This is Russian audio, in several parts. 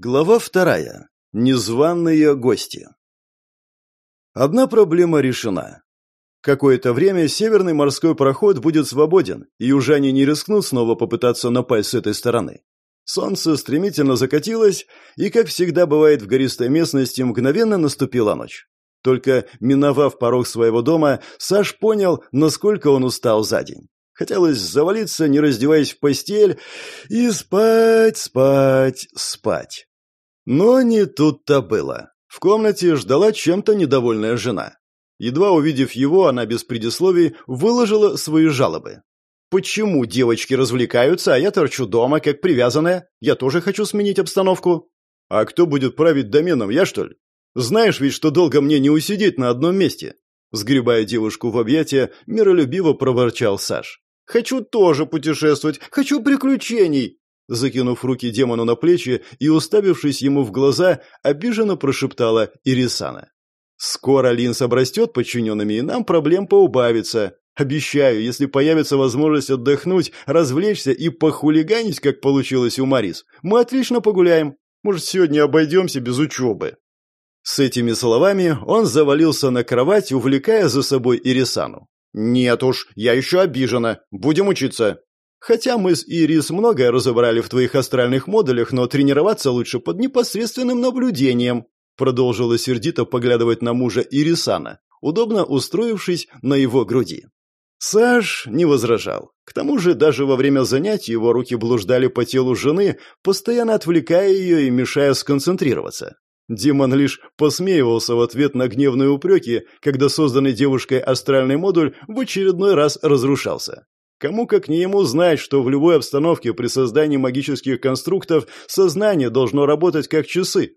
Глава вторая. Незваные гости. Одна проблема решена. Какое-то время северный морской проход будет свободен, и южане не рискнут снова попытаться напасть с этой стороны. Солнце стремительно закатилось, и, как всегда бывает в гористой местности, мгновенно наступила ночь. Только миновав порог своего дома, Саш понял, насколько он устал за день. Хотелось завалиться, не раздеваясь в постель, и спать, спать, спать. Но не тут-то было. В комнате ждала чем-то недовольная жена. Едва увидев его, она без предисловий выложила свои жалобы. «Почему девочки развлекаются, а я торчу дома, как привязанная? Я тоже хочу сменить обстановку». «А кто будет править доменом, я что ли? Знаешь ведь, что долго мне не усидеть на одном месте?» Сгребая девушку в объятия, миролюбиво проворчал Саш. Хочу тоже путешествовать, хочу приключений!» Закинув руки демону на плечи и уставившись ему в глаза, обиженно прошептала Ирисана. «Скоро Линс обрастет подчиненными, и нам проблем поубавится. Обещаю, если появится возможность отдохнуть, развлечься и похулиганить, как получилось у Марис, мы отлично погуляем. Может, сегодня обойдемся без учебы». С этими словами он завалился на кровать, увлекая за собой Ирисану. «Нет уж, я еще обижена. Будем учиться». «Хотя мы с Ирис многое разобрали в твоих астральных модулях, но тренироваться лучше под непосредственным наблюдением», продолжила сердито поглядывать на мужа Ирисана, удобно устроившись на его груди. Саш не возражал. К тому же даже во время занятий его руки блуждали по телу жены, постоянно отвлекая ее и мешая сконцентрироваться. Димон лишь посмеивался в ответ на гневные упреки, когда созданный девушкой астральный модуль в очередной раз разрушался. Кому как не ему знать, что в любой обстановке при создании магических конструктов сознание должно работать как часы.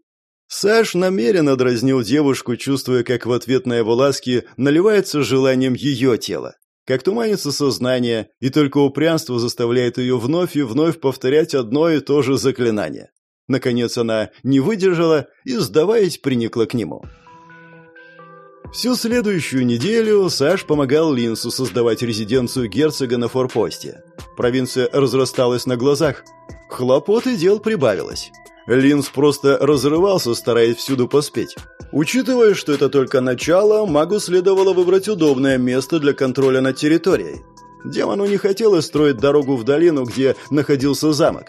Саш намеренно дразнил девушку, чувствуя, как в ответ на его ласки наливается желанием ее тела. Как туманится сознание, и только упрямство заставляет ее вновь и вновь повторять одно и то же заклинание. Наконец она не выдержала и, сдаваясь, приникла к нему. Всю следующую неделю Саш помогал Линсу создавать резиденцию герцога на форпосте. Провинция разрасталась на глазах. Хлопот и дел прибавилось. Линс просто разрывался, стараясь всюду поспеть. Учитывая, что это только начало, магу следовало выбрать удобное место для контроля над территорией. Демону не хотелось строить дорогу в долину, где находился замок.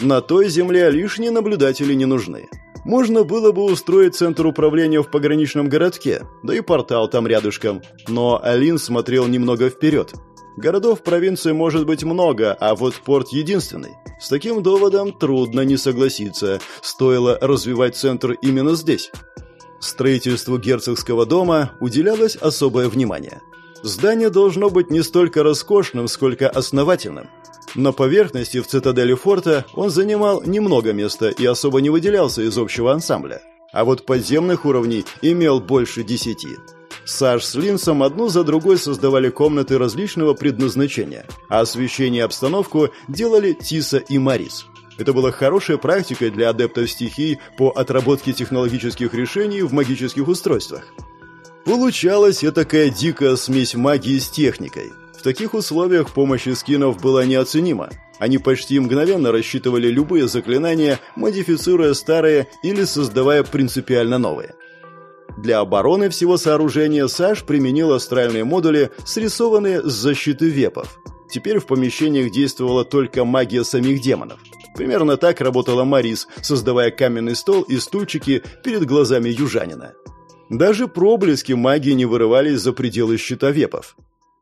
На той земле лишние наблюдатели не нужны. Можно было бы устроить центр управления в пограничном городке, да и портал там рядышком. Но Алин смотрел немного вперед. Городов в провинции может быть много, а вот порт единственный. С таким доводом трудно не согласиться. Стоило развивать центр именно здесь. Строительству герцогского дома уделялось особое внимание. Здание должно быть не столько роскошным, сколько основательным. На поверхности в цитадели форта он занимал немного места и особо не выделялся из общего ансамбля. А вот подземных уровней имел больше десяти. Саш с Линсом одну за другой создавали комнаты различного предназначения, а освещение и обстановку делали Тиса и Марис. Это была хорошая практика для адептов стихий по отработке технологических решений в магических устройствах. Получалась такая дикая смесь магии с техникой – таких условиях помощь скинов была неоценима. Они почти мгновенно рассчитывали любые заклинания, модифицируя старые или создавая принципиально новые. Для обороны всего сооружения Саш применил астральные модули, срисованные с защиты вепов. Теперь в помещениях действовала только магия самих демонов. Примерно так работала Марис, создавая каменный стол и стульчики перед глазами южанина. Даже проблески магии не вырывались за пределы щита вепов.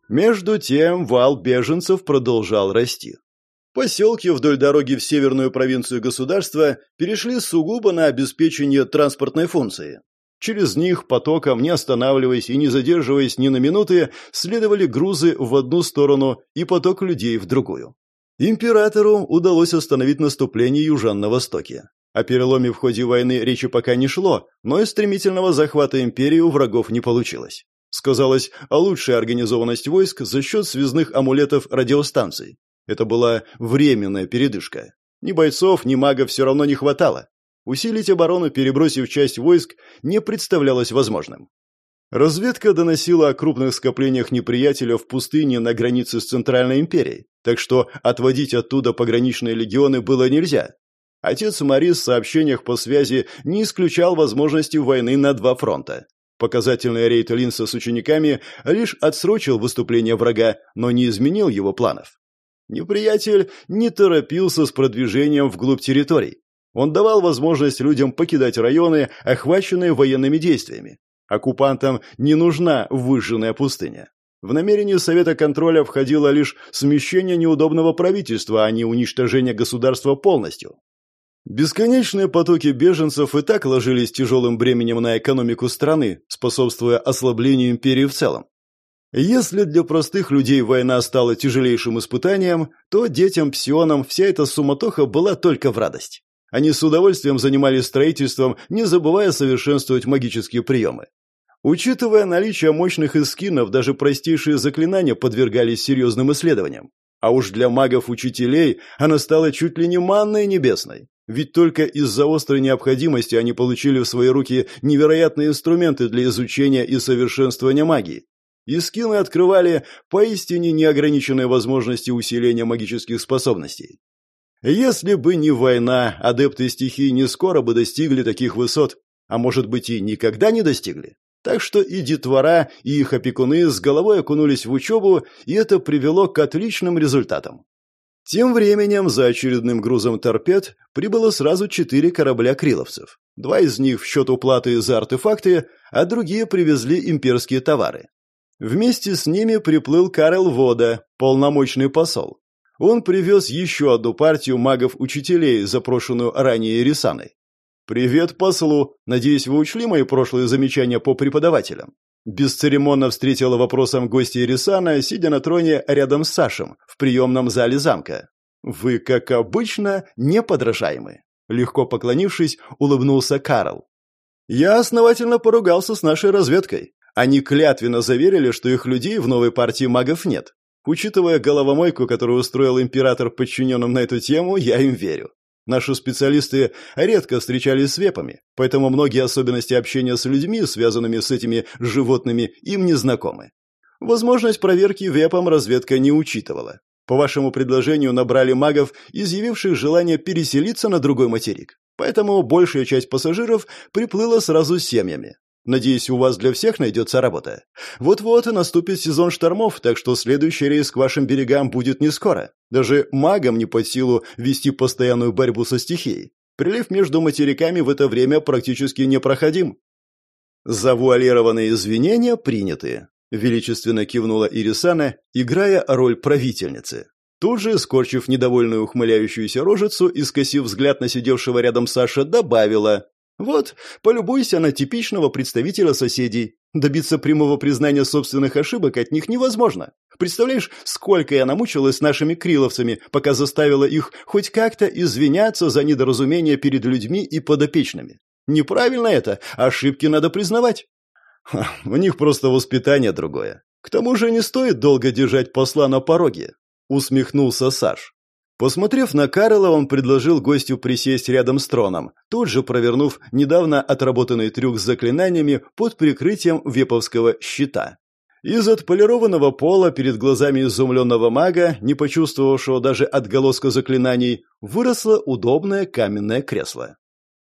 Между тем вал беженцев продолжал расти. Поселки вдоль дороги в северную провинцию государства перешли сугубо на обеспечение транспортной функции. Через них потоком, не останавливаясь и не задерживаясь ни на минуты, следовали грузы в одну сторону и поток людей в другую. Императору удалось остановить наступление южан на востоке. О переломе в ходе войны речи пока не шло, но и стремительного захвата империи у врагов не получилось. Сказалось о лучшей организованности войск за счет связных амулетов радиостанций. Это была временная передышка. Ни бойцов, ни магов все равно не хватало. Усилить оборону, перебросив часть войск, не представлялось возможным. Разведка доносила о крупных скоплениях неприятеля в пустыне на границе с Центральной империей, так что отводить оттуда пограничные легионы было нельзя. Отец Мари в сообщениях по связи не исключал возможности войны на два фронта. Показательный рейд Линса с учениками лишь отсрочил выступление врага, но не изменил его планов. Неприятель не торопился с продвижением вглубь территорий. Он давал возможность людям покидать районы, охваченные военными действиями. Оккупантам не нужна выжженная пустыня. В намерение Совета контроля входило лишь смещение неудобного правительства, а не уничтожение государства полностью. Бесконечные потоки беженцев и так ложились тяжелым бременем на экономику страны, способствуя ослаблению империи в целом. Если для простых людей война стала тяжелейшим испытанием, то детям-псионам вся эта суматоха была только в радость. Они с удовольствием занимались строительством, не забывая совершенствовать магические приемы. Учитывая наличие мощных эскинов, даже простейшие заклинания подвергались серьезным исследованиям. А уж для магов-учителей она стала чуть ли не манной небесной. Ведь только из-за острой необходимости они получили в свои руки невероятные инструменты для изучения и совершенствования магии. И скины открывали поистине неограниченные возможности усиления магических способностей. Если бы не война, адепты стихии не скоро бы достигли таких высот, а может быть и никогда не достигли. Так что и детвора, и их опекуны с головой окунулись в учебу, и это привело к отличным результатам. Тем временем за очередным грузом торпед прибыло сразу четыре корабля криловцев. Два из них в счет уплаты за артефакты, а другие привезли имперские товары. Вместе с ними приплыл Карл Вода, полномочный посол. Он привез еще одну партию магов-учителей, запрошенную ранее Рисаной. «Привет послу! Надеюсь, вы учли мои прошлые замечания по преподавателям?» Бесцеремонно встретила вопросом гостья Ирисана, сидя на троне рядом с Сашем в приемном зале замка. «Вы, как обычно, неподражаемы». Легко поклонившись, улыбнулся Карл. «Я основательно поругался с нашей разведкой. Они клятвенно заверили, что их людей в новой партии магов нет. Учитывая головомойку, которую устроил император подчиненным на эту тему, я им верю. Наши специалисты редко встречались с вепами, поэтому многие особенности общения с людьми, связанными с этими животными, им не знакомы. Возможность проверки вепом разведка не учитывала. По вашему предложению набрали магов, изъявивших желание переселиться на другой материк. Поэтому большая часть пассажиров приплыла сразу с семьями. Надеюсь, у вас для всех найдется работа. Вот-вот и наступит сезон штормов, так что следующий рейс к вашим берегам будет не скоро. Даже магам не под силу вести постоянную борьбу со стихией. Прилив между материками в это время практически непроходим. Завуалированные извинения приняты. Величественно кивнула Ирисана, играя роль правительницы. Тут же, скорчив недовольную ухмыляющуюся рожицу и скосив взгляд на сидевшего рядом Саша, добавила вот, полюбуйся на типичного представителя соседей. Добиться прямого признания собственных ошибок от них невозможно. Представляешь, сколько я намучилась с нашими криловцами, пока заставила их хоть как-то извиняться за недоразумение перед людьми и подопечными. Неправильно это, ошибки надо признавать. Ха, у них просто воспитание другое. К тому же не стоит долго держать посла на пороге, усмехнулся Саш. Посмотрев на Карла, он предложил гостю присесть рядом с троном, тут же провернув недавно отработанный трюк с заклинаниями под прикрытием веповского щита. Из отполированного пола перед глазами изумленного мага, не почувствовавшего даже отголоска заклинаний, выросло удобное каменное кресло.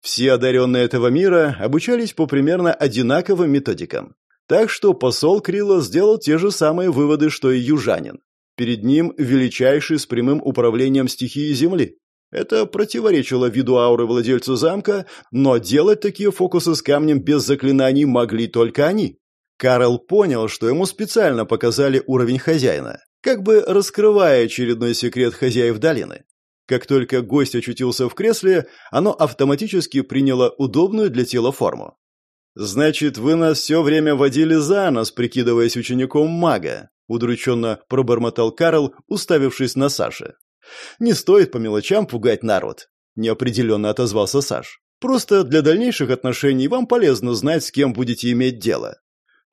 Все одаренные этого мира обучались по примерно одинаковым методикам. Так что посол Крило сделал те же самые выводы, что и южанин. Перед ним величайший с прямым управлением стихией Земли. Это противоречило виду ауры владельца замка, но делать такие фокусы с камнем без заклинаний могли только они. Карл понял, что ему специально показали уровень хозяина, как бы раскрывая очередной секрет хозяев долины. Как только гость очутился в кресле, оно автоматически приняло удобную для тела форму. «Значит, вы нас все время водили за нос, прикидываясь учеником мага», удрученно пробормотал Карл, уставившись на Саше. «Не стоит по мелочам пугать народ», – неопределенно отозвался Саш. «Просто для дальнейших отношений вам полезно знать, с кем будете иметь дело».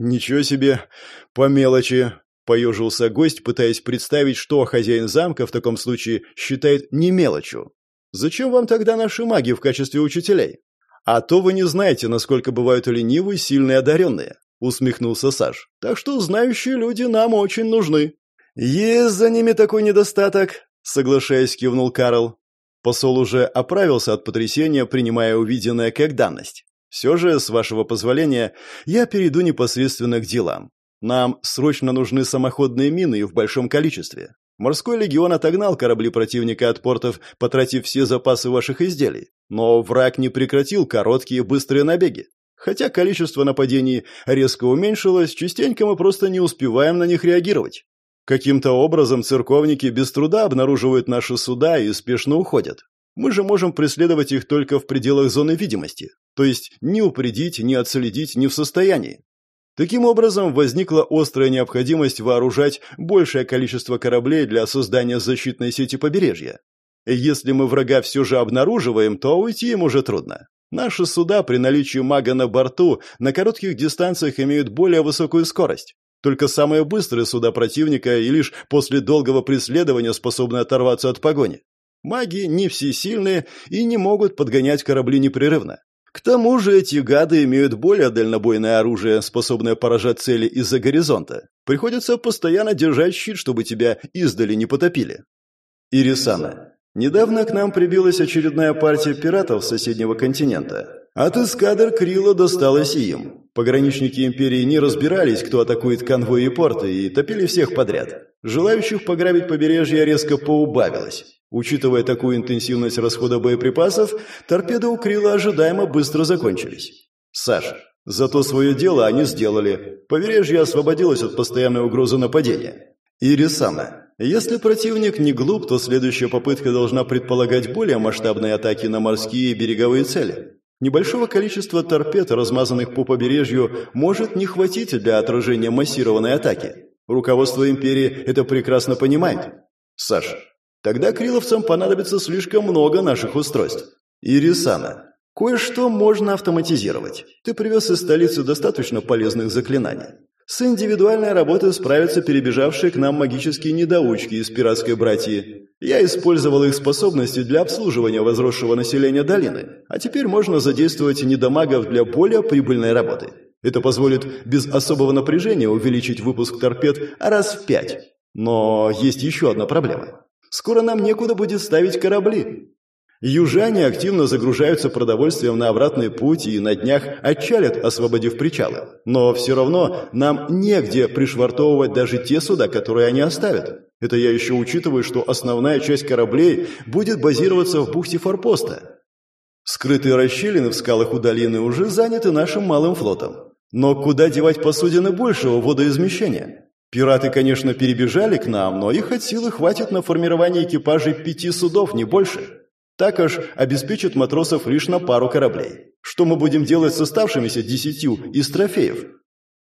«Ничего себе, по мелочи», – поежился гость, пытаясь представить, что хозяин замка в таком случае считает не мелочью. «Зачем вам тогда наши маги в качестве учителей?» «А то вы не знаете, насколько бывают ленивые, сильные одаренные усмехнулся Саш. Так что знающие люди нам очень нужны. Есть за ними такой недостаток, соглашаясь, кивнул Карл. Посол уже оправился от потрясения, принимая увиденное как данность. Все же, с вашего позволения, я перейду непосредственно к делам. Нам срочно нужны самоходные мины в большом количестве. Морской легион отогнал корабли противника от портов, потратив все запасы ваших изделий. Но враг не прекратил короткие быстрые набеги. Хотя количество нападений резко уменьшилось, частенько мы просто не успеваем на них реагировать. Каким-то образом церковники без труда обнаруживают наши суда и спешно уходят. Мы же можем преследовать их только в пределах зоны видимости, то есть ни упредить, ни отследить не в состоянии. Таким образом, возникла острая необходимость вооружать большее количество кораблей для создания защитной сети побережья. Если мы врага все же обнаруживаем, то уйти им уже трудно. Наши суда при наличии мага на борту на коротких дистанциях имеют более высокую скорость. Только самые быстрые суда противника и лишь после долгого преследования способны оторваться от погони. Маги не всесильные и не могут подгонять корабли непрерывно. К тому же эти гады имеют более дальнобойное оружие, способное поражать цели из-за горизонта. Приходится постоянно держать щит, чтобы тебя издали не потопили. Ирисана. Недавно к нам прибилась очередная партия пиратов с соседнего континента. От эскадр Крила досталось и им. Пограничники Империи не разбирались, кто атакует конвои и порты, и топили всех подряд. Желающих пограбить побережье резко поубавилось. Учитывая такую интенсивность расхода боеприпасов, торпеды у Крила ожидаемо быстро закончились. Саша, зато свое дело они сделали. Побережье освободилось от постоянной угрозы нападения. Ирисана, если противник не глуп, то следующая попытка должна предполагать более масштабные атаки на морские и береговые цели. Небольшого количества торпед, размазанных по побережью, может не хватить для отражения массированной атаки. Руководство империи это прекрасно понимает. Саша, тогда криловцам понадобится слишком много наших устройств. Ирисана, кое-что можно автоматизировать. Ты привез из столицы достаточно полезных заклинаний. С индивидуальной работой справятся перебежавшие к нам магические недоучки из пиратской братьи. Я использовал их способности для обслуживания возросшего населения долины, а теперь можно задействовать недомагов для более прибыльной работы. Это позволит без особого напряжения увеличить выпуск торпед раз в пять. Но есть еще одна проблема. Скоро нам некуда будет ставить корабли. Южане активно загружаются продовольствием на обратный путь и на днях отчалят, освободив причалы. Но все равно нам негде пришвартовывать даже те суда, которые они оставят. Это я еще учитываю, что основная часть кораблей будет базироваться в бухте форпоста. Скрытые расщелины в скалах у долины уже заняты нашим малым флотом. Но куда девать посудины большего водоизмещения? Пираты, конечно, перебежали к нам, но их от силы хватит на формирование экипажей пяти судов, не больше. Так аж обеспечит матросов лишь на пару кораблей. Что мы будем делать с оставшимися десятью из трофеев?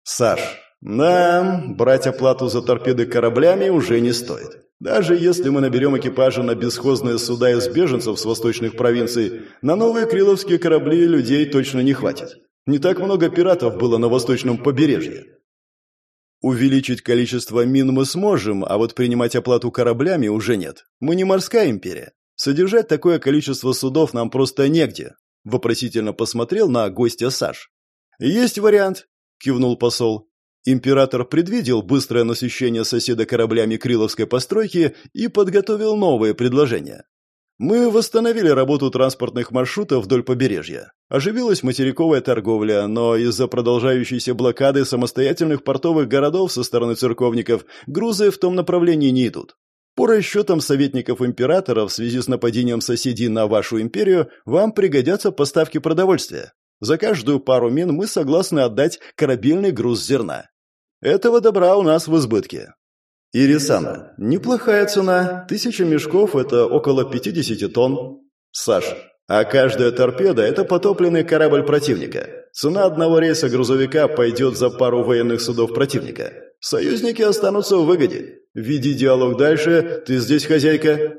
Саш, нам брать оплату за торпеды кораблями уже не стоит. Даже если мы наберем экипажи на бесхозные суда из беженцев с восточных провинций, на новые криловские корабли людей точно не хватит. Не так много пиратов было на восточном побережье. Увеличить количество мин мы сможем, а вот принимать оплату кораблями уже нет. Мы не морская империя. Содержать такое количество судов нам просто негде. Вопросительно посмотрел на гостя Саш. Есть вариант, кивнул посол. Император предвидел быстрое насыщение соседа кораблями Криловской постройки и подготовил новые предложения. Мы восстановили работу транспортных маршрутов вдоль побережья. Оживилась материковая торговля, но из-за продолжающейся блокады самостоятельных портовых городов со стороны церковников грузы в том направлении не идут. По расчетам советников императора в связи с нападением соседей на вашу империю вам пригодятся поставки продовольствия. За каждую пару мин мы согласны отдать корабельный груз зерна. Этого добра у нас в избытке. Ирисана, неплохая цена. Тысяча мешков – это около 50 тонн. Саш, а каждая торпеда – это потопленный корабль противника. Цена одного рейса грузовика пойдет за пару военных судов противника. Союзники останутся в выгоде. Веди диалог дальше, ты здесь хозяйка.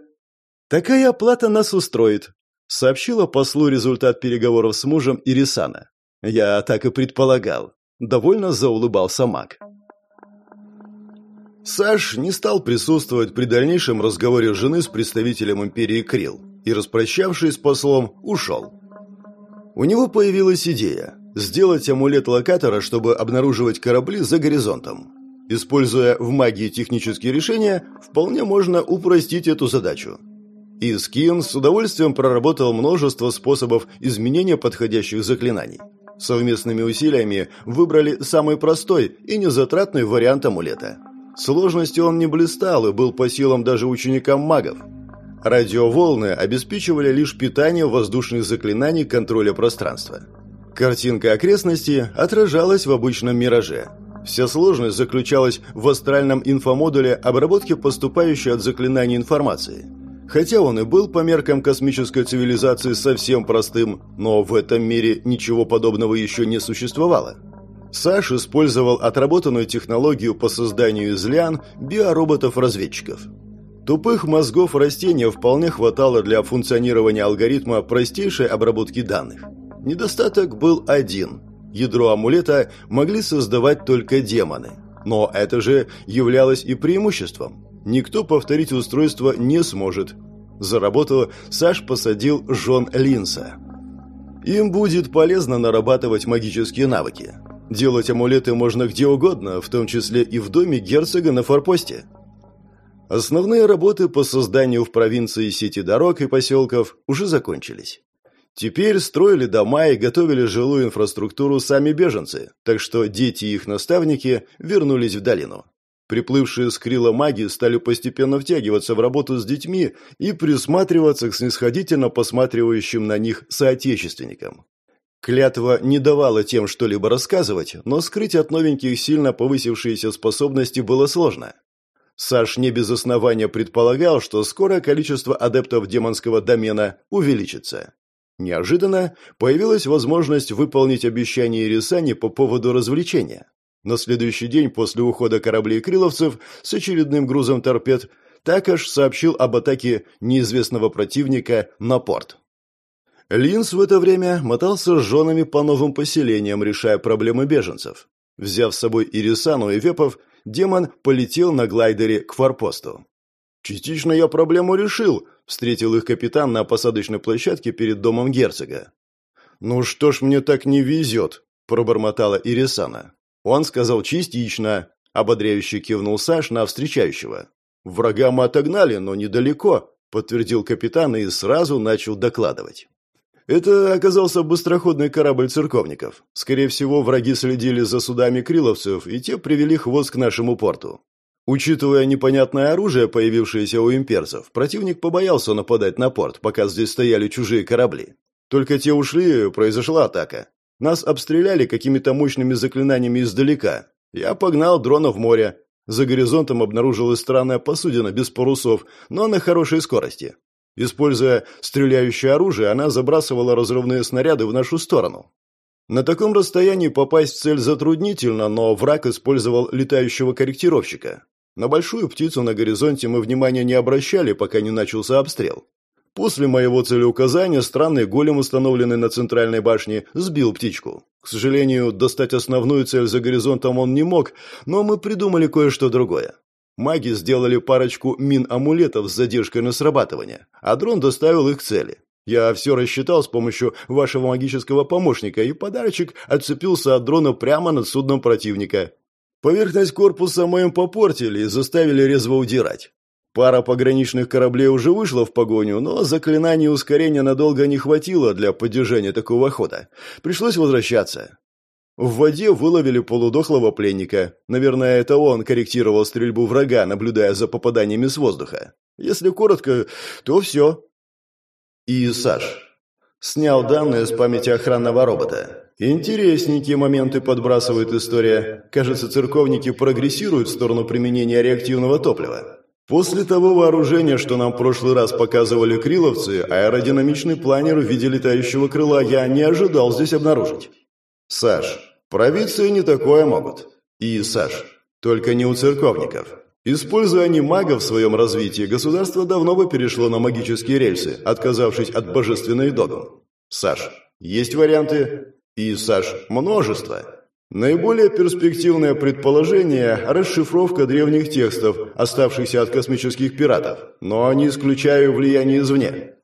Такая оплата нас устроит, сообщила послу результат переговоров с мужем Ирисана. Я так и предполагал. Довольно заулыбался маг. Саш не стал присутствовать при дальнейшем разговоре жены с представителем империи Крил и, распрощавшись с послом, ушел. У него появилась идея – сделать амулет локатора, чтобы обнаруживать корабли за горизонтом. Используя в магии технические решения, вполне можно упростить эту задачу. Искин с удовольствием проработал множество способов изменения подходящих заклинаний. Совместными усилиями выбрали самый простой и незатратный вариант амулета. Сложностью он не блистал и был по силам даже ученикам магов. Радиоволны обеспечивали лишь питание воздушных заклинаний контроля пространства. Картинка окрестности отражалась в обычном мираже. Вся сложность заключалась в астральном инфомодуле обработки поступающей от заклинаний информации. Хотя он и был по меркам космической цивилизации совсем простым, но в этом мире ничего подобного еще не существовало. Саш использовал отработанную технологию по созданию из лиан биороботов-разведчиков. Тупых мозгов растения вполне хватало для функционирования алгоритма простейшей обработки данных. Недостаток был один. Ядро амулета могли создавать только демоны. Но это же являлось и преимуществом. Никто повторить устройство не сможет. За работу Саш посадил Жон Линса. Им будет полезно нарабатывать магические навыки. Делать амулеты можно где угодно, в том числе и в доме герцога на форпосте. Основные работы по созданию в провинции сети дорог и поселков уже закончились. Теперь строили дома и готовили жилую инфраструктуру сами беженцы, так что дети и их наставники вернулись в долину. Приплывшие с крила маги стали постепенно втягиваться в работу с детьми и присматриваться к снисходительно посматривающим на них соотечественникам. Клятва не давала тем что-либо рассказывать, но скрыть от новеньких сильно повысившиеся способности было сложно. Саш не без основания предполагал, что скоро количество адептов демонского домена увеличится. Неожиданно появилась возможность выполнить обещание Ирисани по поводу развлечения. На следующий день после ухода кораблей криловцев с очередным грузом торпед Такаш сообщил об атаке неизвестного противника на порт. Линс в это время мотался с женами по новым поселениям, решая проблемы беженцев. Взяв с собой Ирисану и Вепов, демон полетел на глайдере к форпосту. «Частично я проблему решил», — встретил их капитан на посадочной площадке перед домом герцога. «Ну что ж мне так не везет», — пробормотала Ирисана. Он сказал «частично», — ободряюще кивнул Саш на встречающего. «Врага мы отогнали, но недалеко», — подтвердил капитан и сразу начал докладывать. Это оказался быстроходный корабль церковников. Скорее всего, враги следили за судами криловцев, и те привели хвост к нашему порту. Учитывая непонятное оружие, появившееся у имперцев, противник побоялся нападать на порт, пока здесь стояли чужие корабли. Только те ушли, произошла атака. Нас обстреляли какими-то мощными заклинаниями издалека. Я погнал дрона в море. За горизонтом обнаружилась странная посудина без парусов, но на хорошей скорости. Используя стреляющее оружие, она забрасывала разрывные снаряды в нашу сторону. На таком расстоянии попасть в цель затруднительно, но враг использовал летающего корректировщика. На большую птицу на горизонте мы внимания не обращали, пока не начался обстрел. После моего целеуказания странный голем, установленный на центральной башне, сбил птичку. К сожалению, достать основную цель за горизонтом он не мог, но мы придумали кое-что другое. Маги сделали парочку мин-амулетов с задержкой на срабатывание, а дрон доставил их к цели. Я все рассчитал с помощью вашего магического помощника, и подарочек отцепился от дрона прямо над судном противника. Поверхность корпуса мы им попортили и заставили резво удирать. Пара пограничных кораблей уже вышла в погоню, но заклинаний ускорения надолго не хватило для поддержания такого хода. Пришлось возвращаться. В воде выловили полудохлого пленника. Наверное, это он корректировал стрельбу врага, наблюдая за попаданиями с воздуха. Если коротко, то все. И Саш. Снял данные с памяти охранного робота. Интересненькие моменты подбрасывает история. Кажется, церковники прогрессируют в сторону применения реактивного топлива. После того вооружения, что нам в прошлый раз показывали криловцы, аэродинамичный планер в виде летающего крыла я не ожидал здесь обнаружить. Саш, провидцы не такое могут. И, Саш, только не у церковников. Используя они магов в своем развитии, государство давно бы перешло на магические рельсы, отказавшись от божественной догм. Саш, есть варианты? И, Саш, множество. Наиболее перспективное предположение – расшифровка древних текстов, оставшихся от космических пиратов, но не исключаю влияние извне.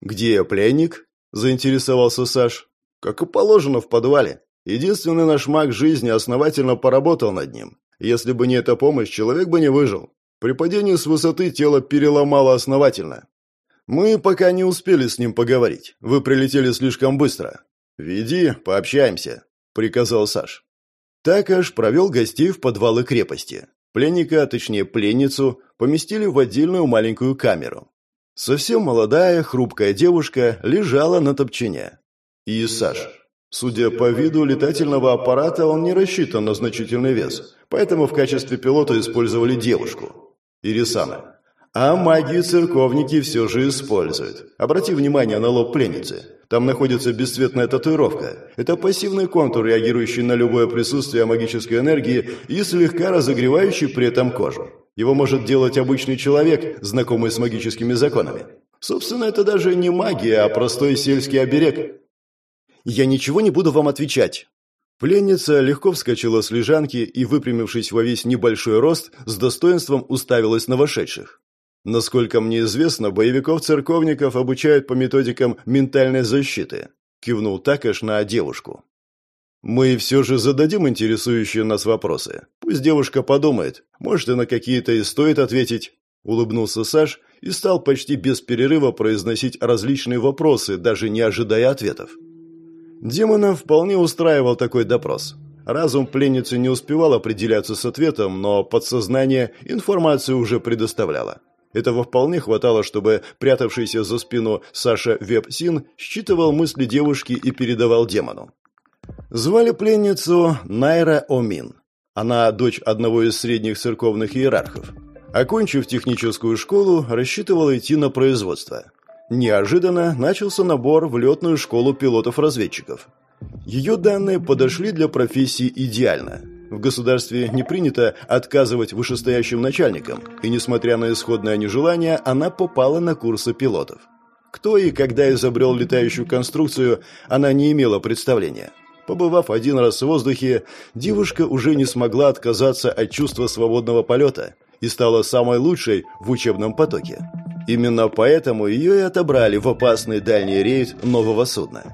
«Где пленник?» – заинтересовался Саш. «Как и положено, в подвале. Единственный наш маг жизни основательно поработал над ним. Если бы не эта помощь, человек бы не выжил. При падении с высоты тело переломало основательно. «Мы пока не успели с ним поговорить. Вы прилетели слишком быстро. Веди, пообщаемся», — приказал Саш. Так аж провел гостей в подвалы крепости. Пленника, точнее пленницу, поместили в отдельную маленькую камеру. Совсем молодая, хрупкая девушка лежала на топчине. И Саш. Судя по виду летательного аппарата, он не рассчитан на значительный вес, поэтому в качестве пилота использовали девушку. Ирисана. А магию церковники все же используют. Обрати внимание на лоб пленницы. Там находится бесцветная татуировка. Это пассивный контур, реагирующий на любое присутствие магической энергии и слегка разогревающий при этом кожу. Его может делать обычный человек, знакомый с магическими законами. Собственно, это даже не магия, а простой сельский оберег. «Я ничего не буду вам отвечать», Пленница легко вскочила с лежанки и, выпрямившись во весь небольшой рост, с достоинством уставилась на вошедших. Насколько мне известно, боевиков-церковников обучают по методикам ментальной защиты. Кивнул Такаш на девушку. Мы все же зададим интересующие нас вопросы. Пусть девушка подумает. Может, и на какие-то и стоит ответить. Улыбнулся Саш и стал почти без перерыва произносить различные вопросы, даже не ожидая ответов. Демона вполне устраивал такой допрос. Разум пленницы не успевал определяться с ответом, но подсознание информацию уже предоставляло. Этого вполне хватало, чтобы прятавшийся за спину Саша Веб-Син считывал мысли девушки и передавал демону. Звали пленницу Найра Омин. Она дочь одного из средних церковных иерархов. Окончив техническую школу, рассчитывала идти на производство. Неожиданно начался набор в летную школу пилотов-разведчиков. Ее данные подошли для профессии идеально – в государстве не принято отказывать вышестоящим начальникам, и несмотря на исходное нежелание, она попала на курсы пилотов. Кто и когда изобрел летающую конструкцию, она не имела представления. Побывав один раз в воздухе, девушка уже не смогла отказаться от чувства свободного полета и стала самой лучшей в учебном потоке. Именно поэтому ее и отобрали в опасный дальний рейд нового судна.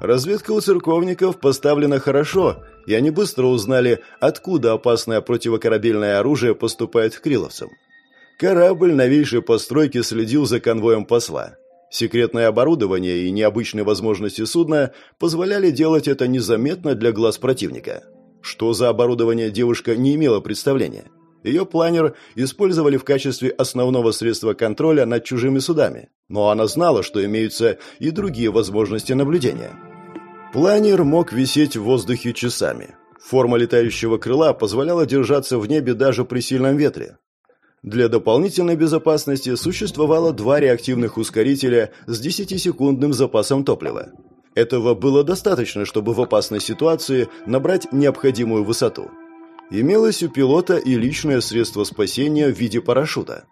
Разведка у церковников поставлена хорошо, и они быстро узнали, откуда опасное противокорабельное оружие поступает к криловцам. Корабль новейшей постройки следил за конвоем посла. Секретное оборудование и необычные возможности судна позволяли делать это незаметно для глаз противника. Что за оборудование девушка не имела представления. Ее планер использовали в качестве основного средства контроля над чужими судами, но она знала, что имеются и другие возможности наблюдения. Планер мог висеть в воздухе часами. Форма летающего крыла позволяла держаться в небе даже при сильном ветре. Для дополнительной безопасности существовало два реактивных ускорителя с 10-секундным запасом топлива. Этого было достаточно, чтобы в опасной ситуации набрать необходимую высоту. Имелось у пилота и личное средство спасения в виде парашюта.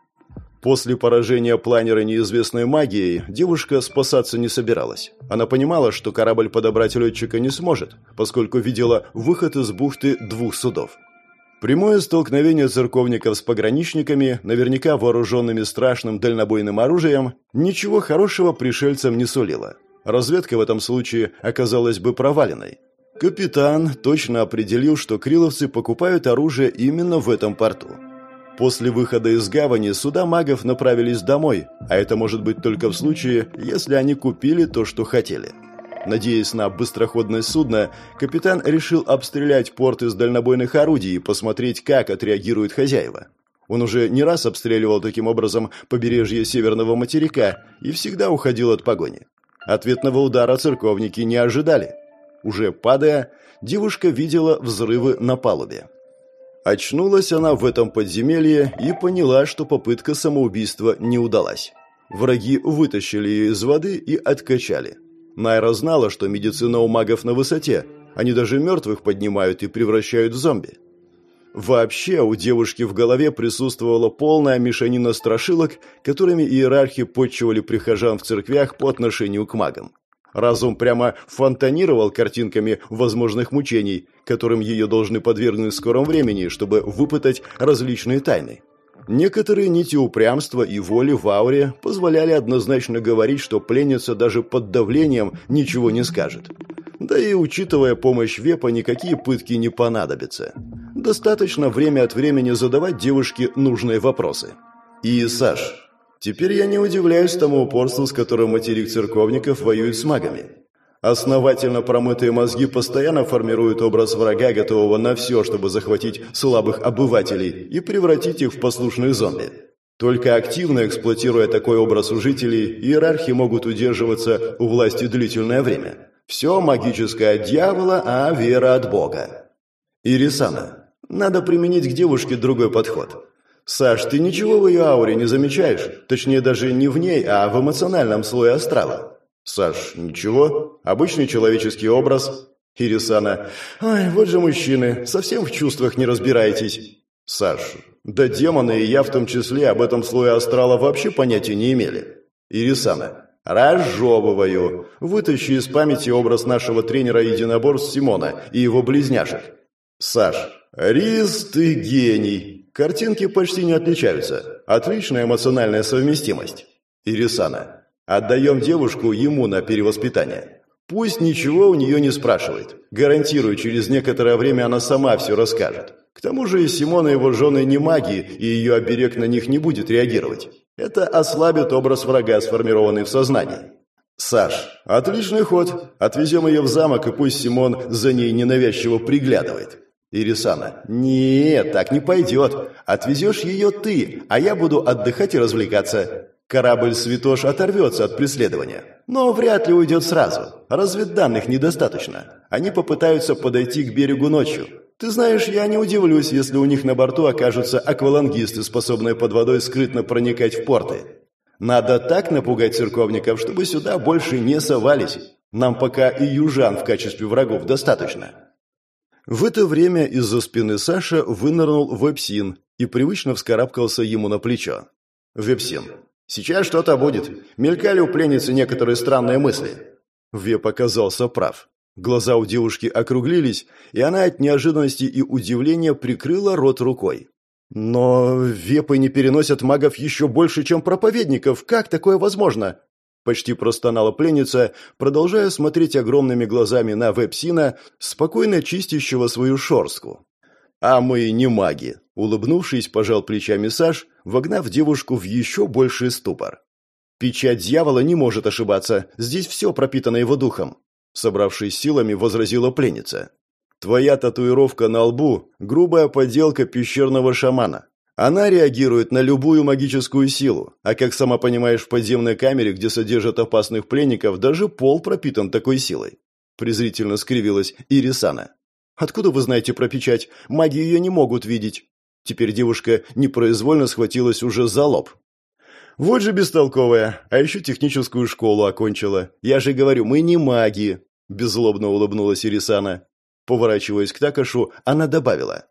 После поражения планера неизвестной магией девушка спасаться не собиралась. Она понимала, что корабль подобрать летчика не сможет, поскольку видела выход из бухты двух судов. Прямое столкновение церковников с пограничниками, наверняка вооруженными страшным дальнобойным оружием, ничего хорошего пришельцам не сулило. Разведка в этом случае оказалась бы проваленной. Капитан точно определил, что криловцы покупают оружие именно в этом порту. После выхода из гавани суда магов направились домой, а это может быть только в случае, если они купили то, что хотели. Надеясь на быстроходное судно, капитан решил обстрелять порт из дальнобойных орудий и посмотреть, как отреагируют хозяева. Он уже не раз обстреливал таким образом побережье Северного материка и всегда уходил от погони. Ответного удара церковники не ожидали. Уже падая, девушка видела взрывы на палубе. Очнулась она в этом подземелье и поняла, что попытка самоубийства не удалась. Враги вытащили ее из воды и откачали. Найра знала, что медицина у магов на высоте. Они даже мертвых поднимают и превращают в зомби. Вообще у девушки в голове присутствовала полная мешанина страшилок, которыми иерархи подчивали прихожан в церквях по отношению к магам. Разум прямо фонтанировал картинками возможных мучений, которым ее должны подвергнуть в скором времени, чтобы выпытать различные тайны. Некоторые нити упрямства и воли в ауре позволяли однозначно говорить, что пленница даже под давлением ничего не скажет. Да и учитывая помощь Вепа, никакие пытки не понадобятся. Достаточно время от времени задавать девушке нужные вопросы. И, Саш, Теперь я не удивляюсь тому упорству, с которым материк церковников воюет с магами. Основательно промытые мозги постоянно формируют образ врага, готового на все, чтобы захватить слабых обывателей и превратить их в послушных зомби. Только активно эксплуатируя такой образ у жителей, иерархи могут удерживаться у власти длительное время. Все магическое от дьявола, а вера от Бога. Ирисана, надо применить к девушке другой подход. Саш, ты ничего в ее ауре не замечаешь? Точнее, даже не в ней, а в эмоциональном слое астрала. Саш, ничего. Обычный человеческий образ. Ирисана. Ой, вот же мужчины, совсем в чувствах не разбираетесь. Саш, да демоны и я в том числе об этом слое астрала вообще понятия не имели. Ирисана. Разжевываю. Вытащи из памяти образ нашего тренера единоборств Симона и его близняшек. Саш. Рис, ты гений. Картинки почти не отличаются. Отличная эмоциональная совместимость. Ирисана. Отдаем девушку ему на перевоспитание. Пусть ничего у нее не спрашивает. Гарантирую, через некоторое время она сама все расскажет. К тому же Симон и его жены не маги, и ее оберег на них не будет реагировать. Это ослабит образ врага, сформированный в сознании. «Саш, отличный ход. Отвезем ее в замок, и пусть Симон за ней ненавязчиво приглядывает». Ирисана. «Нет, так не пойдет. Отвезешь ее ты, а я буду отдыхать и развлекаться. Корабль «Святош» оторвется от преследования, но вряд ли уйдет сразу. Разведданных недостаточно. Они попытаются подойти к берегу ночью. Ты знаешь, я не удивлюсь, если у них на борту окажутся аквалангисты, способные под водой скрытно проникать в порты. Надо так напугать церковников, чтобы сюда больше не совались. Нам пока и южан в качестве врагов достаточно. В это время из-за спины Саша вынырнул Вепсин и привычно вскарабкался ему на плечо. Вепсин. Сейчас что-то будет. Мелькали у пленницы некоторые странные мысли. Ве показался прав. Глаза у девушки округлились, и она от неожиданности и удивления прикрыла рот рукой. «Но вепы не переносят магов еще больше, чем проповедников. Как такое возможно?» Почти простонала пленница, продолжая смотреть огромными глазами на вепсина, спокойно чистящего свою шорстку. «А мы не маги», — улыбнувшись, пожал плечами Саш, вогнав девушку в еще больший ступор. «Печать дьявола не может ошибаться, здесь все пропитано его духом», — собравшись силами, возразила пленница. «Твоя татуировка на лбу — грубая подделка пещерного шамана. Она реагирует на любую магическую силу, а как сама понимаешь, в подземной камере, где содержат опасных пленников, даже пол пропитан такой силой». Презрительно скривилась Ирисана. Откуда вы знаете про печать? Маги ее не могут видеть». Теперь девушка непроизвольно схватилась уже за лоб. «Вот же бестолковая, а еще техническую школу окончила. Я же говорю, мы не маги», – беззлобно улыбнулась Ирисана. Поворачиваясь к Такашу, она добавила.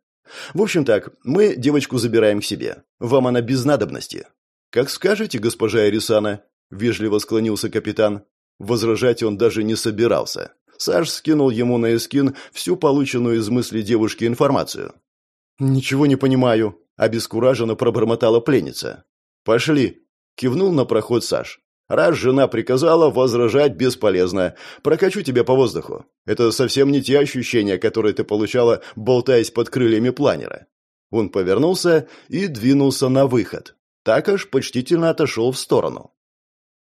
«В общем так, мы девочку забираем к себе. Вам она без надобности». «Как скажете, госпожа Ирисана», – вежливо склонился капитан. Возражать он даже не собирался. Саш скинул ему на эскин всю полученную из мысли девушки информацию. «Ничего не понимаю», – обескураженно пробормотала пленница. «Пошли», – кивнул на проход Саш. «Раз жена приказала, возражать бесполезно. Прокачу тебя по воздуху. Это совсем не те ощущения, которые ты получала, болтаясь под крыльями планера». Он повернулся и двинулся на выход. Так аж почтительно отошел в сторону.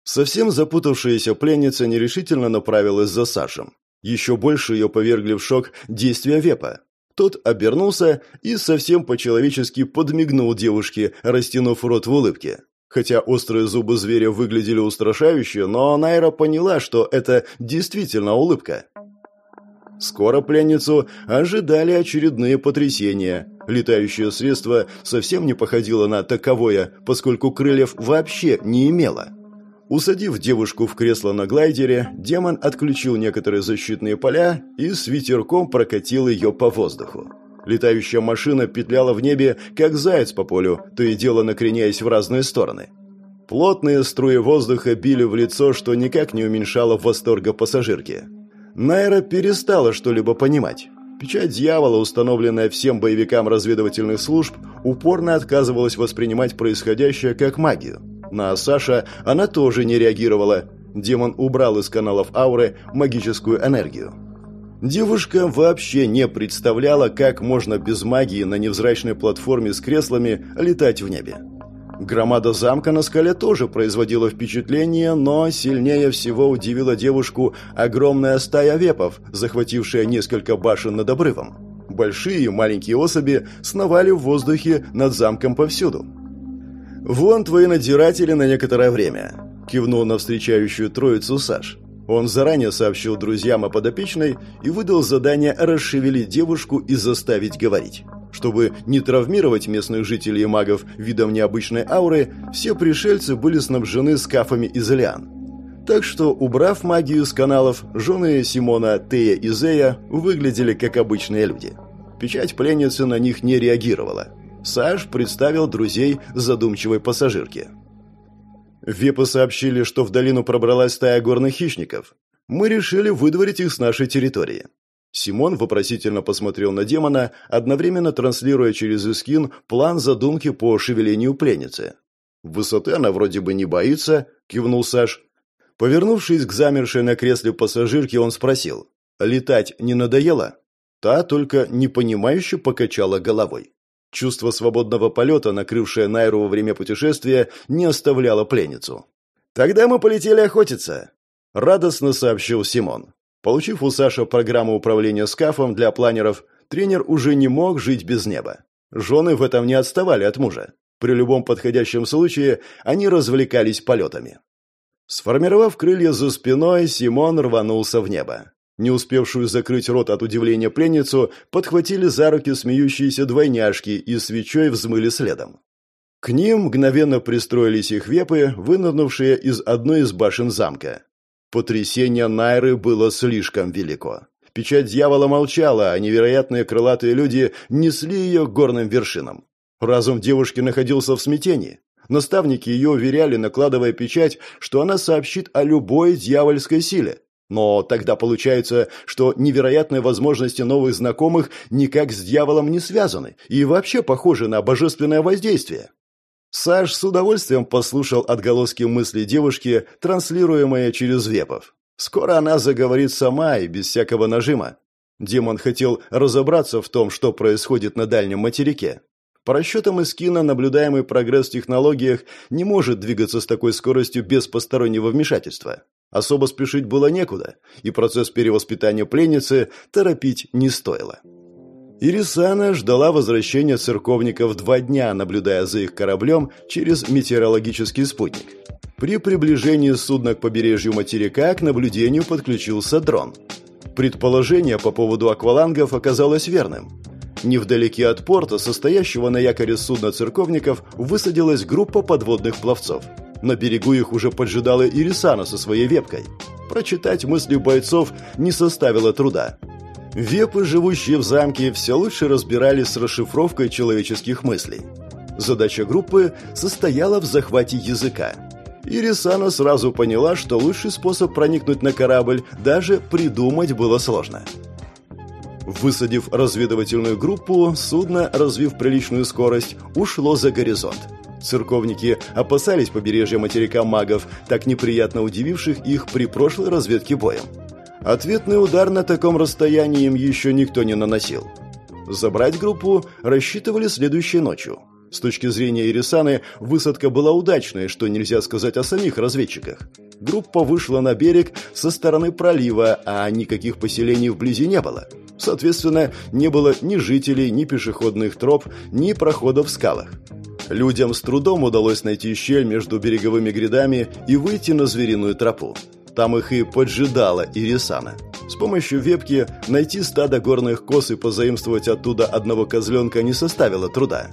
Совсем запутавшаяся пленница нерешительно направилась за Сашем. Еще больше ее повергли в шок действия Вепа. Тот обернулся и совсем по-человечески подмигнул девушке, растянув рот в улыбке. Хотя острые зубы зверя выглядели устрашающе, но Найра поняла, что это действительно улыбка. Скоро пленницу ожидали очередные потрясения. Летающее средство совсем не походило на таковое, поскольку крыльев вообще не имело. Усадив девушку в кресло на глайдере, демон отключил некоторые защитные поля и с ветерком прокатил ее по воздуху. Летающая машина петляла в небе, как заяц по полю, то и дело накреняясь в разные стороны. Плотные струи воздуха били в лицо, что никак не уменьшало восторга пассажирки. Найра перестала что-либо понимать. Печать дьявола, установленная всем боевикам разведывательных служб, упорно отказывалась воспринимать происходящее как магию. На Саша она тоже не реагировала. Демон убрал из каналов ауры магическую энергию. Девушка вообще не представляла, как можно без магии на невзрачной платформе с креслами летать в небе. Громада замка на скале тоже производила впечатление, но сильнее всего удивила девушку огромная стая вепов, захватившая несколько башен над обрывом. Большие и маленькие особи сновали в воздухе над замком повсюду. «Вон твои надзиратели на некоторое время», – кивнул на встречающую троицу Саш. Он заранее сообщил друзьям о подопечной и выдал задание расшевелить девушку и заставить говорить. Чтобы не травмировать местных жителей и магов видом необычной ауры, все пришельцы были снабжены скафами из лиан. Так что, убрав магию с каналов, жены Симона, Тея и Зея выглядели как обычные люди. Печать пленницы на них не реагировала. Саш представил друзей задумчивой пассажирке. Вепы сообщили, что в долину пробралась стая горных хищников. Мы решили выдворить их с нашей территории. Симон вопросительно посмотрел на демона, одновременно транслируя через Искин план задумки по шевелению пленницы. «Высоты она вроде бы не боится», — кивнул Саш. Повернувшись к замершей на кресле пассажирке, он спросил. «Летать не надоело?» Та только непонимающе покачала головой. Чувство свободного полета, накрывшее Найру во время путешествия, не оставляло пленницу. «Тогда мы полетели охотиться», — радостно сообщил Симон. Получив у Саши программу управления скафом для планеров, тренер уже не мог жить без неба. Жены в этом не отставали от мужа. При любом подходящем случае они развлекались полетами. Сформировав крылья за спиной, Симон рванулся в небо. Не успевшую закрыть рот от удивления пленницу подхватили за руки смеющиеся двойняшки и свечой взмыли следом. К ним мгновенно пристроились их вепы, вынырнувшие из одной из башен замка. Потрясение Найры было слишком велико. Печать дьявола молчала, а невероятные крылатые люди несли ее к горным вершинам. Разум девушки находился в смятении. Наставники ее уверяли, накладывая печать, что она сообщит о любой дьявольской силе. Но тогда получается, что невероятные возможности новых знакомых никак с дьяволом не связаны и вообще похожи на божественное воздействие. Саш с удовольствием послушал отголоски мыслей девушки, транслируемые через вепов. Скоро она заговорит сама и без всякого нажима. Демон хотел разобраться в том, что происходит на дальнем материке. По расчетам Искина, наблюдаемый прогресс в технологиях не может двигаться с такой скоростью без постороннего вмешательства. Особо спешить было некуда, и процесс перевоспитания пленницы торопить не стоило. Ирисана ждала возвращения церковников два дня, наблюдая за их кораблем через метеорологический спутник. При приближении судна к побережью материка к наблюдению подключился дрон. Предположение по поводу аквалангов оказалось верным. Невдалеке от порта, состоящего на якоре судна церковников, высадилась группа подводных пловцов. На берегу их уже поджидала Ирисана со своей вепкой. Прочитать мысли бойцов не составило труда. Вепы, живущие в замке, все лучше разбирались с расшифровкой человеческих мыслей. Задача группы состояла в захвате языка. Ирисана сразу поняла, что лучший способ проникнуть на корабль даже придумать было сложно. Высадив разведывательную группу, судно, развив приличную скорость, ушло за горизонт. Церковники опасались побережья материка магов, так неприятно удививших их при прошлой разведке боем. Ответный удар на таком расстоянии им еще никто не наносил. Забрать группу рассчитывали следующей ночью. С точки зрения Ирисаны, высадка была удачной, что нельзя сказать о самих разведчиках. Группа вышла на берег со стороны пролива, а никаких поселений вблизи не было. Соответственно, не было ни жителей, ни пешеходных троп, ни проходов в скалах. Людям с трудом удалось найти щель между береговыми грядами и выйти на звериную тропу. Там их и поджидала Ирисана. С помощью вепки найти стадо горных коз и позаимствовать оттуда одного козленка не составило труда.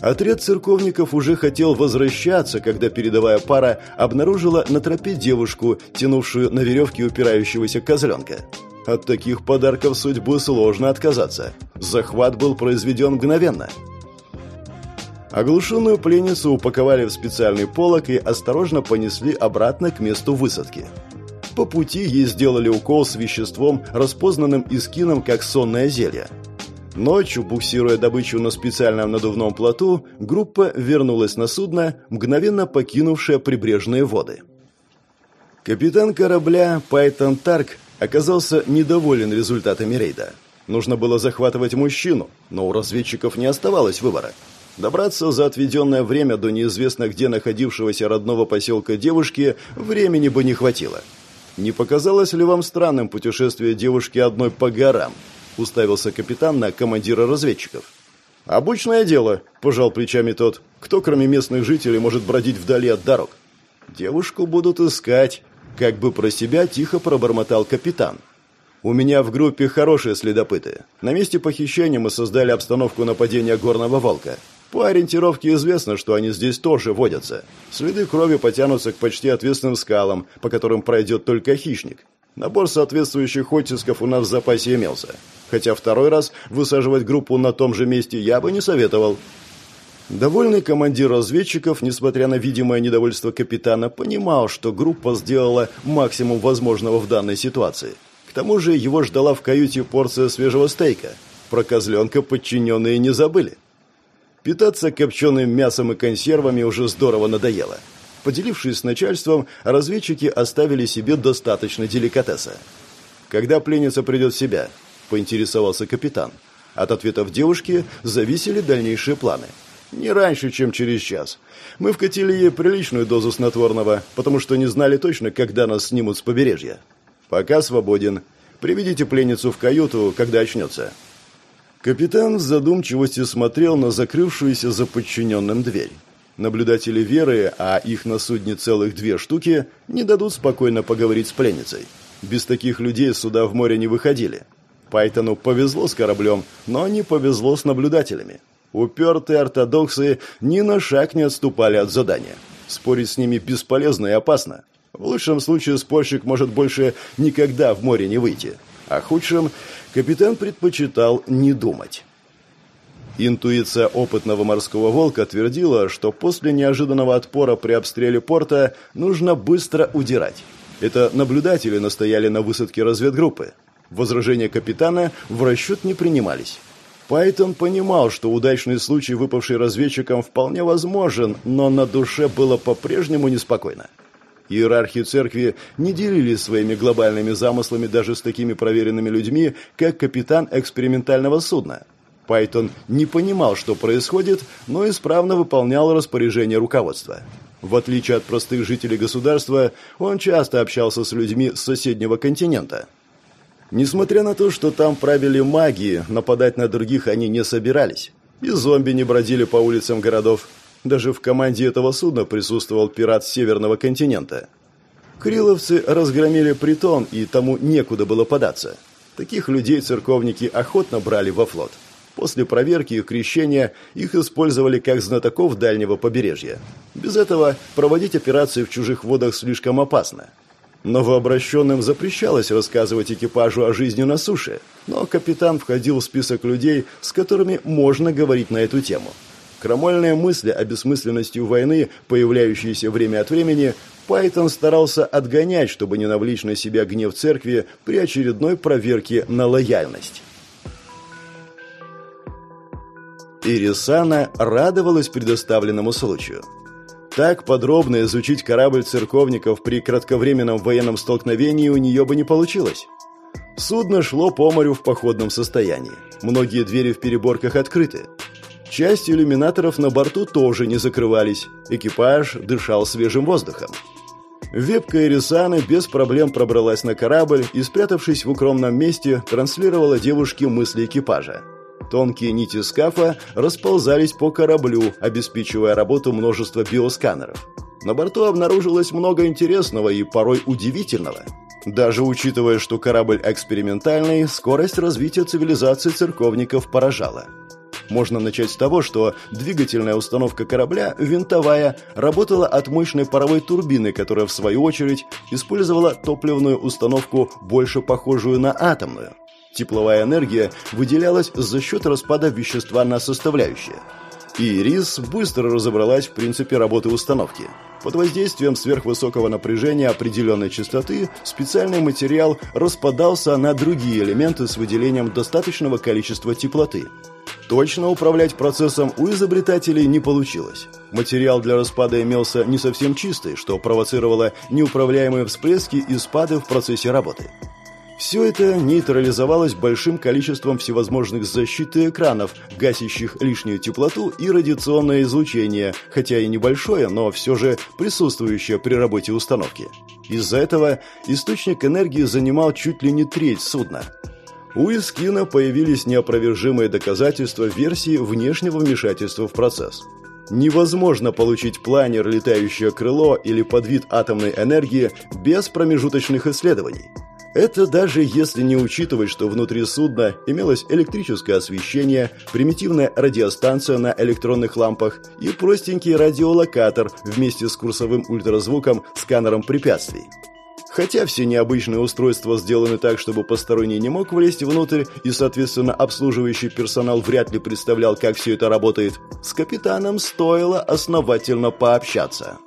Отряд церковников уже хотел возвращаться, когда передовая пара обнаружила на тропе девушку, тянувшую на веревке упирающегося козленка. От таких подарков судьбы сложно отказаться. Захват был произведен мгновенно – Оглушенную пленницу упаковали в специальный полок и осторожно понесли обратно к месту высадки. По пути ей сделали укол с веществом, распознанным искином как сонное зелье. Ночью, буксируя добычу на специальном надувном плоту, группа вернулась на судно, мгновенно покинувшее прибрежные воды. Капитан корабля Пайтон Тарк оказался недоволен результатами рейда. Нужно было захватывать мужчину, но у разведчиков не оставалось выбора. Добраться за отведенное время до неизвестно где находившегося родного поселка девушки времени бы не хватило. «Не показалось ли вам странным путешествие девушки одной по горам?» – уставился капитан на командира разведчиков. «Обычное дело», – пожал плечами тот. «Кто, кроме местных жителей, может бродить вдали от дорог?» «Девушку будут искать», – как бы про себя тихо пробормотал капитан. «У меня в группе хорошие следопыты. На месте похищения мы создали обстановку нападения горного волка. По ориентировке известно, что они здесь тоже водятся. Следы крови потянутся к почти отвесным скалам, по которым пройдет только хищник. Набор соответствующих оттисков у нас в запасе имелся. Хотя второй раз высаживать группу на том же месте я бы не советовал. Довольный командир разведчиков, несмотря на видимое недовольство капитана, понимал, что группа сделала максимум возможного в данной ситуации. К тому же его ждала в каюте порция свежего стейка. Про козленка подчиненные не забыли. Питаться копченым мясом и консервами уже здорово надоело. Поделившись с начальством, разведчики оставили себе достаточно деликатеса. «Когда пленница придет в себя?» – поинтересовался капитан. От ответов девушки зависели дальнейшие планы. «Не раньше, чем через час. Мы вкатили ей приличную дозу снотворного, потому что не знали точно, когда нас снимут с побережья. Пока свободен. Приведите пленницу в каюту, когда очнется». Капитан в задумчивости смотрел на закрывшуюся за подчиненным дверь. Наблюдатели Веры, а их на судне целых две штуки, не дадут спокойно поговорить с пленницей. Без таких людей сюда в море не выходили. Пайтону повезло с кораблем, но не повезло с наблюдателями. Упертые ортодоксы ни на шаг не отступали от задания. Спорить с ними бесполезно и опасно. В лучшем случае спорщик может больше никогда в море не выйти. О худшем капитан предпочитал не думать. Интуиция опытного морского волка твердила, что после неожиданного отпора при обстреле порта нужно быстро удирать. Это наблюдатели настояли на высадке разведгруппы. Возражения капитана в расчет не принимались. Пайтон понимал, что удачный случай, выпавший разведчикам, вполне возможен, но на душе было по-прежнему неспокойно. Иерархи церкви не делились своими глобальными замыслами даже с такими проверенными людьми, как капитан экспериментального судна – Пайтон не понимал, что происходит, но исправно выполнял распоряжение руководства. В отличие от простых жителей государства, он часто общался с людьми с соседнего континента. Несмотря на то, что там правили маги, нападать на других они не собирались. И зомби не бродили по улицам городов. Даже в команде этого судна присутствовал пират северного континента. Криловцы разгромили притон, и тому некуда было податься. Таких людей церковники охотно брали во флот. После проверки и крещения их использовали как знатоков дальнего побережья. Без этого проводить операции в чужих водах слишком опасно. Новообращенным запрещалось рассказывать экипажу о жизни на суше, но капитан входил в список людей, с которыми можно говорить на эту тему. Крамольные мысли о бессмысленности войны, появляющиеся время от времени, Пайтон старался отгонять, чтобы не навлечь на себя гнев церкви при очередной проверке на лояльность. Ирисана радовалась предоставленному случаю. Так подробно изучить корабль церковников при кратковременном военном столкновении у нее бы не получилось. Судно шло по морю в походном состоянии. Многие двери в переборках открыты. Часть иллюминаторов на борту тоже не закрывались. Экипаж дышал свежим воздухом. Вебка Ирисаны без проблем пробралась на корабль и, спрятавшись в укромном месте, транслировала девушке мысли экипажа. Тонкие нити скафа расползались по кораблю, обеспечивая работу множества биосканеров. На борту обнаружилось много интересного и порой удивительного. Даже учитывая, что корабль экспериментальный, скорость развития цивилизации церковников поражала. Можно начать с того, что двигательная установка корабля, винтовая, работала от мощной паровой турбины, которая, в свою очередь, использовала топливную установку, больше похожую на атомную – Тепловая энергия выделялась за счет распада вещества на составляющие. И Рис быстро разобралась в принципе работы установки. Под воздействием сверхвысокого напряжения определенной частоты специальный материал распадался на другие элементы с выделением достаточного количества теплоты. Точно управлять процессом у изобретателей не получилось. Материал для распада имелся не совсем чистый, что провоцировало неуправляемые всплески и спады в процессе работы. Все это нейтрализовалось большим количеством всевозможных защит и экранов, гасящих лишнюю теплоту и радиационное излучение, хотя и небольшое, но все же присутствующее при работе установки. Из-за этого источник энергии занимал чуть ли не треть судна. У Искина появились неопровержимые доказательства версии внешнего вмешательства в процесс. Невозможно получить планер, летающее крыло или подвид атомной энергии без промежуточных исследований. Это даже если не учитывать, что внутри судна имелось электрическое освещение, примитивная радиостанция на электронных лампах и простенький радиолокатор вместе с курсовым ультразвуком, сканером препятствий. Хотя все необычные устройства сделаны так, чтобы посторонний не мог влезть внутрь, и, соответственно, обслуживающий персонал вряд ли представлял, как все это работает, с капитаном стоило основательно пообщаться.